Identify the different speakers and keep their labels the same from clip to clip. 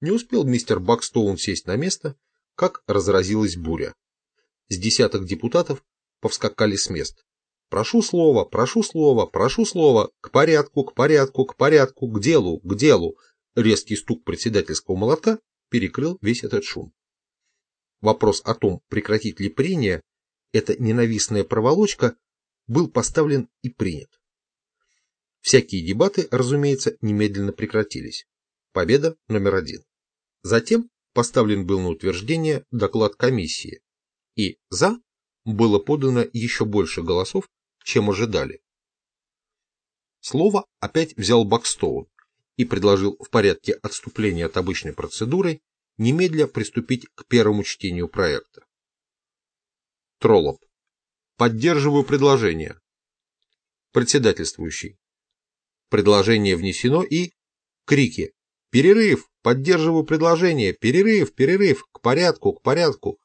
Speaker 1: Не успел мистер Бакстоун сесть на место, как разразилась буря. С десяток депутатов повскакали с мест. Прошу слова, прошу слова, прошу слова, к порядку, к порядку, к порядку, к делу, к делу. Резкий стук председательского молотка перекрыл весь этот шум. Вопрос о том, прекратить ли прения, эта ненавистная проволочка, был поставлен и принят. Всякие дебаты, разумеется, немедленно прекратились. Победа номер один. Затем поставлен был на утверждение доклад комиссии, и «за» было подано еще больше голосов, чем ожидали. Слово опять взял Бакстоун и предложил в порядке отступления от обычной процедуры немедля приступить к первому чтению проекта. Троллоп. Поддерживаю предложение. Председательствующий. Предложение внесено и... Крики. Перерыв! Поддерживаю предложение! Перерыв! Перерыв! К порядку! К порядку!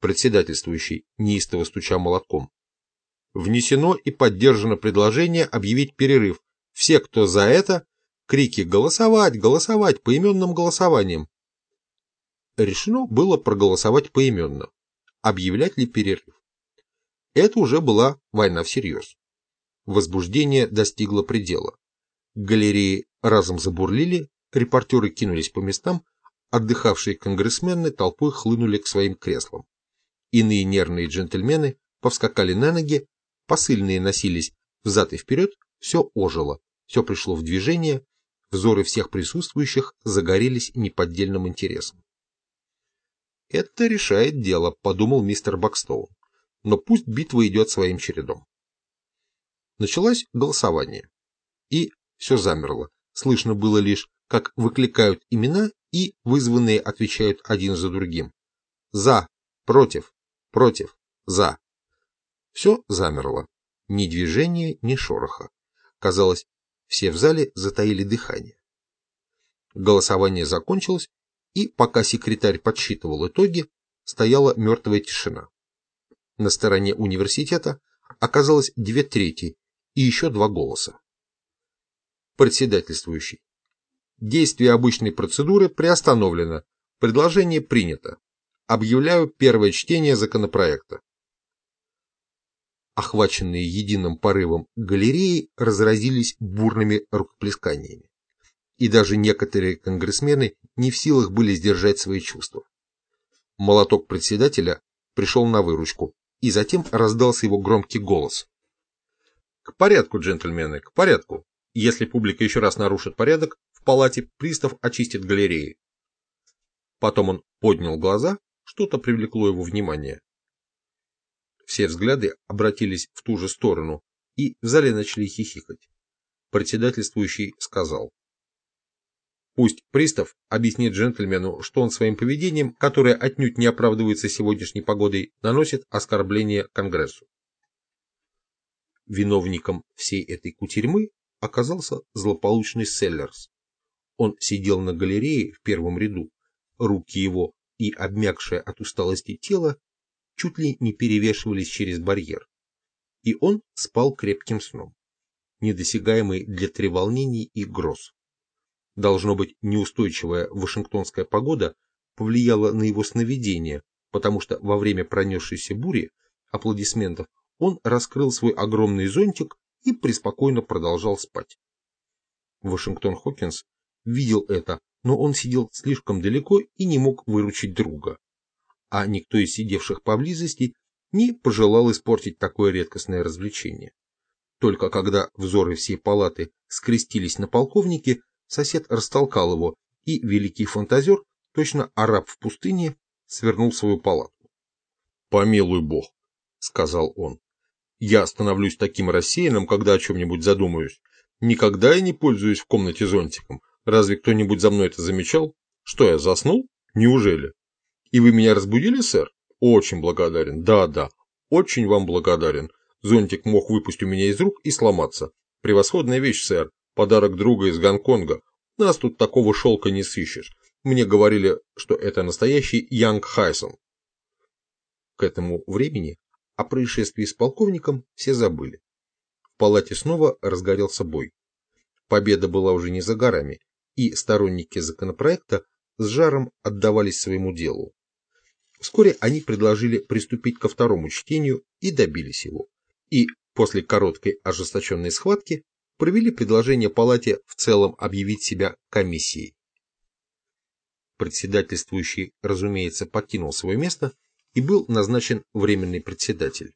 Speaker 1: Председательствующий, неистово стуча молотком. Внесено и поддержано предложение объявить перерыв. Все, кто за это, крики «Голосовать! Голосовать!» поименным голосованием. Решено было проголосовать поименно. Объявлять ли перерыв? Это уже была война всерьез. Возбуждение достигло предела. Галереи разом забурлили, репортеры кинулись по местам, отдыхавшие конгрессмены толпой хлынули к своим креслам. Иные нервные джентльмены повскакали на ноги, посыльные носились взад и вперед, все ожило, все пришло в движение, взоры всех присутствующих загорелись неподдельным интересом. «Это решает дело», — подумал мистер Бакстоун. «Но пусть битва идет своим чередом». Началось голосование. И все замерло. Слышно было лишь, как выкликают имена и вызванные отвечают один за другим. За, против, против, за. Все замерло. Ни движения, ни шороха. Казалось, все в зале затаили дыхание. Голосование закончилось, и пока секретарь подсчитывал итоги, стояла мертвая тишина. На стороне университета оказалось две трети и еще два голоса. Председательствующий. Действие обычной процедуры приостановлено. Предложение принято. Объявляю первое чтение законопроекта. Охваченные единым порывом галереи разразились бурными рукоплесканиями. И даже некоторые конгрессмены не в силах были сдержать свои чувства. Молоток председателя пришел на выручку, и затем раздался его громкий голос. «К порядку, джентльмены, к порядку! Если публика еще раз нарушит порядок, в палате пристав очистит галереи. Потом он поднял глаза, что-то привлекло его внимание. Все взгляды обратились в ту же сторону, и в зале начали хихикать. Председательствующий сказал. Пусть пристав объяснит джентльмену, что он своим поведением, которое отнюдь не оправдывается сегодняшней погодой, наносит оскорбление Конгрессу. Виновником всей этой кутерьмы оказался злополучный Селлерс. Он сидел на галерее в первом ряду, руки его и обмякшее от усталости тело чуть ли не перевешивались через барьер. И он спал крепким сном, недосягаемый для треволнений и гроз. Должно быть, неустойчивая вашингтонская погода повлияла на его сновидение, потому что во время пронесшейся бури аплодисментов он раскрыл свой огромный зонтик и преспокойно продолжал спать. Вашингтон Хокинс видел это, но он сидел слишком далеко и не мог выручить друга. А никто из сидевших поблизости не пожелал испортить такое редкостное развлечение. Только когда взоры всей палаты скрестились на полковнике, сосед растолкал его, и великий фантазер, точно араб в пустыне, свернул свою палату. «Помилуй бог», — сказал он. Я становлюсь таким рассеянным, когда о чем-нибудь задумаюсь. Никогда я не пользуюсь в комнате зонтиком. Разве кто-нибудь за мной это замечал? Что, я заснул? Неужели? И вы меня разбудили, сэр? Очень благодарен. Да, да, очень вам благодарен. Зонтик мог выпустить у меня из рук и сломаться. Превосходная вещь, сэр. Подарок друга из Гонконга. Нас тут такого шелка не сыщешь. Мне говорили, что это настоящий Янг Хайсон. К этому времени о происшествии с полковником все забыли. В палате снова разгорелся бой. Победа была уже не за горами, и сторонники законопроекта с жаром отдавались своему делу. Вскоре они предложили приступить ко второму чтению и добились его. И после короткой ожесточенной схватки провели предложение палате в целом объявить себя комиссией. Председательствующий, разумеется, покинул свое место и был назначен временный председатель.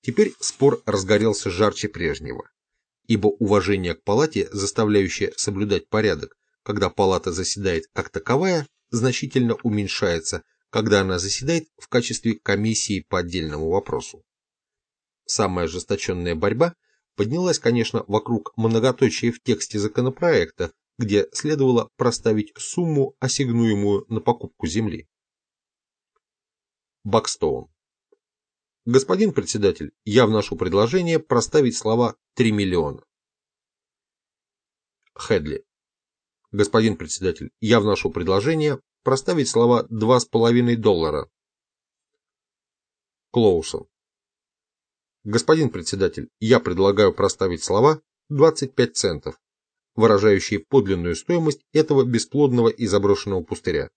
Speaker 1: Теперь спор разгорелся жарче прежнего, ибо уважение к палате, заставляющее соблюдать порядок, когда палата заседает как таковая, значительно уменьшается, когда она заседает в качестве комиссии по отдельному вопросу. Самая ожесточенная борьба поднялась, конечно, вокруг многоточия в тексте законопроекта, где следовало проставить сумму, ассигнуемую на покупку земли. Бакстоун. Господин председатель, я вношу предложение проставить слова 3 миллиона. Хедли. Господин председатель, я вношу предложение проставить слова 2,5 доллара. Клоусон. Господин председатель, я предлагаю проставить слова 25 центов, выражающие подлинную стоимость этого бесплодного и заброшенного пустыря.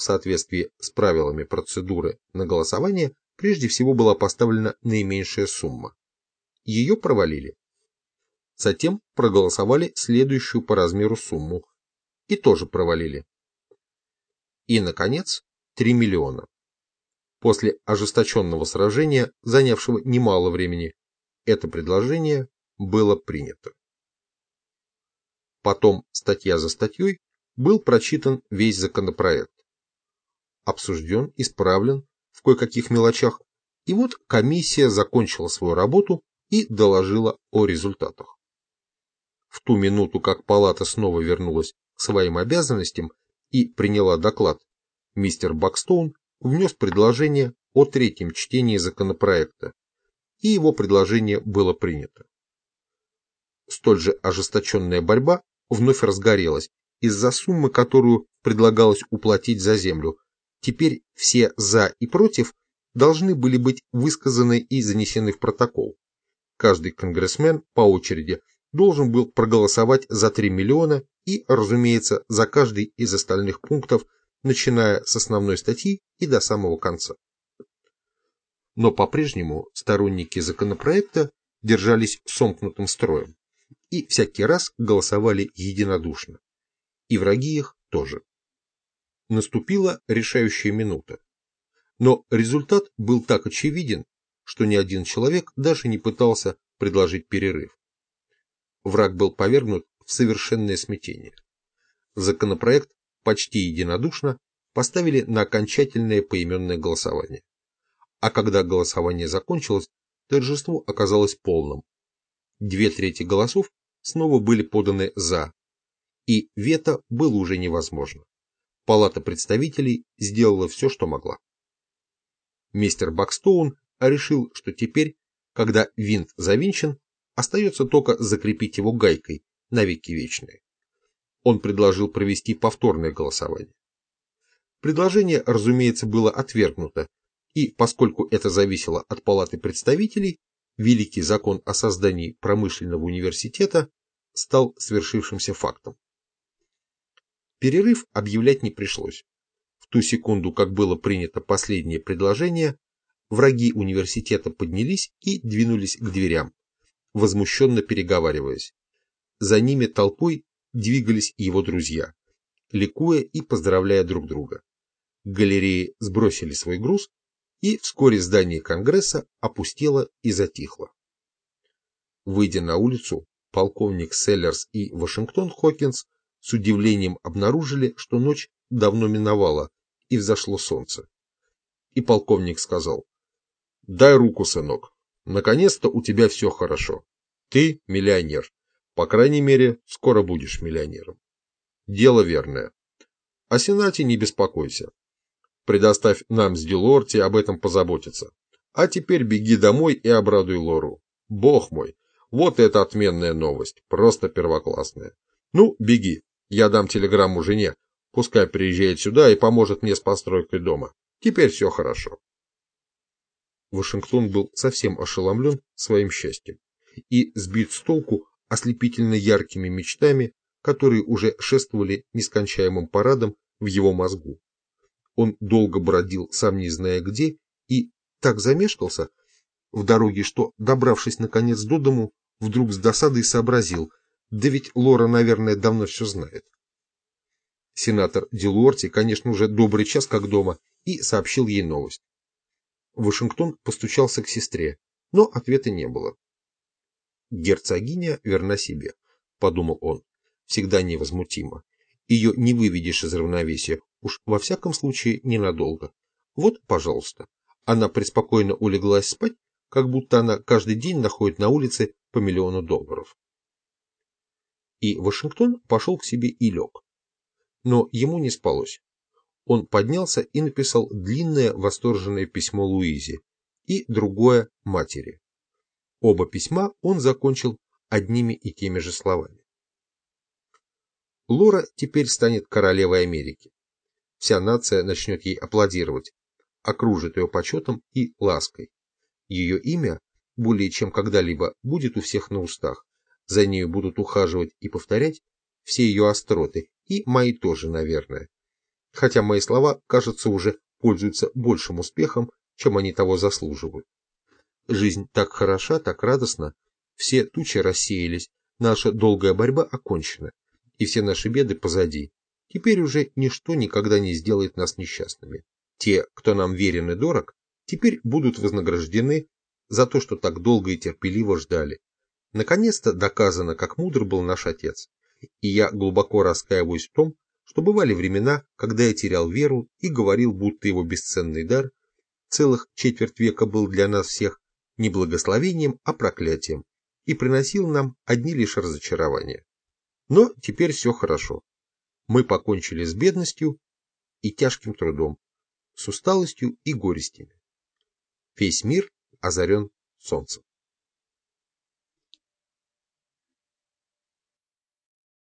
Speaker 1: В соответствии с правилами процедуры на голосование прежде всего была поставлена наименьшая сумма. Ее провалили. Затем проголосовали следующую по размеру сумму и тоже провалили. И, наконец, 3 миллиона. После ожесточенного сражения, занявшего немало времени, это предложение было принято. Потом, статья за статьей, был прочитан весь законопроект обсужден, исправлен в кое-каких мелочах, и вот комиссия закончила свою работу и доложила о результатах. В ту минуту, как палата снова вернулась к своим обязанностям и приняла доклад, мистер Бакстоун внес предложение о третьем чтении законопроекта, и его предложение было принято. Столь же ожесточенная борьба вновь разгорелась из-за суммы, которую предлагалось уплатить за землю, Теперь все «за» и «против» должны были быть высказаны и занесены в протокол. Каждый конгрессмен по очереди должен был проголосовать за 3 миллиона и, разумеется, за каждый из остальных пунктов, начиная с основной статьи и до самого конца. Но по-прежнему сторонники законопроекта держались сомкнутым строем и всякий раз голосовали единодушно. И враги их тоже наступила решающая минута. Но результат был так очевиден, что ни один человек даже не пытался предложить перерыв. Враг был повергнут в совершенное смятение. Законопроект почти единодушно поставили на окончательное поименное голосование. А когда голосование закончилось, торжество оказалось полным. Две трети голосов снова были поданы «за», и вето было уже невозможно. Палата представителей сделала все, что могла. Мистер Бакстоун решил, что теперь, когда винт завинчен, остается только закрепить его гайкой на веки вечные. Он предложил провести повторное голосование. Предложение, разумеется, было отвергнуто, и поскольку это зависело от Палаты представителей, Великий закон о создании промышленного университета стал свершившимся фактом. Перерыв объявлять не пришлось. В ту секунду, как было принято последнее предложение, враги университета поднялись и двинулись к дверям, возмущенно переговариваясь. За ними толпой двигались его друзья, ликуя и поздравляя друг друга. Галереи сбросили свой груз, и вскоре здание Конгресса опустело и затихло. Выйдя на улицу, полковник Селлерс и Вашингтон Хокинс с удивлением обнаружили, что ночь давно миновала, и взошло солнце. И полковник сказал, «Дай руку, сынок. Наконец-то у тебя все хорошо. Ты миллионер. По крайней мере, скоро будешь миллионером. Дело верное. О Сенате не беспокойся. Предоставь нам с Дилорти об этом позаботиться. А теперь беги домой и обрадуй Лору. Бог мой, вот это отменная новость, просто первоклассная. Ну, беги, я дам телеграмму жене, пускай приезжает сюда и поможет мне с постройкой дома. Теперь все хорошо. Вашингтон был совсем ошеломлен своим счастьем и сбит с толку ослепительно яркими мечтами, которые уже шествовали нескончаемым парадом в его мозгу. Он долго бродил, сам не зная где, и так замешкался в дороге, что, добравшись наконец до дому, вдруг с досадой сообразил, да ведь Лора, наверное, давно все знает. Сенатор Дилуорти, конечно, уже добрый час как дома, и сообщил ей новость. Вашингтон постучался к сестре, но ответа не было. «Герцогиня верна себе», — подумал он, — «всегда невозмутима. Ее не выведешь из равновесия, уж во всяком случае ненадолго. Вот, пожалуйста». Она преспокойно улеглась спать, как будто она каждый день находит на улице по миллиону долларов. И Вашингтон пошел к себе и лег. Но ему не спалось. Он поднялся и написал длинное восторженное письмо Луизе и другое матери. Оба письма он закончил одними и теми же словами. Лора теперь станет королевой Америки. Вся нация начнет ей аплодировать, окружит ее почетом и лаской. Ее имя более чем когда-либо будет у всех на устах. За нею будут ухаживать и повторять все ее остроты, и мои тоже, наверное. Хотя мои слова, кажется, уже пользуются большим успехом, чем они того заслуживают. Жизнь так хороша, так радостна, все тучи рассеялись, наша долгая борьба окончена, и все наши беды позади. Теперь уже ничто никогда не сделает нас несчастными. Те, кто нам верен и дорог, теперь будут вознаграждены за то, что так долго и терпеливо ждали. Наконец-то доказано, как мудр был наш отец. И я глубоко раскаиваюсь в том, что бывали времена, когда я терял веру и говорил, будто его бесценный дар целых четверть века был для нас всех не благословением, а проклятием, и приносил нам одни лишь разочарования. Но теперь все хорошо. Мы покончили с бедностью и тяжким трудом, с усталостью и горестями. Весь мир озарен солнцем.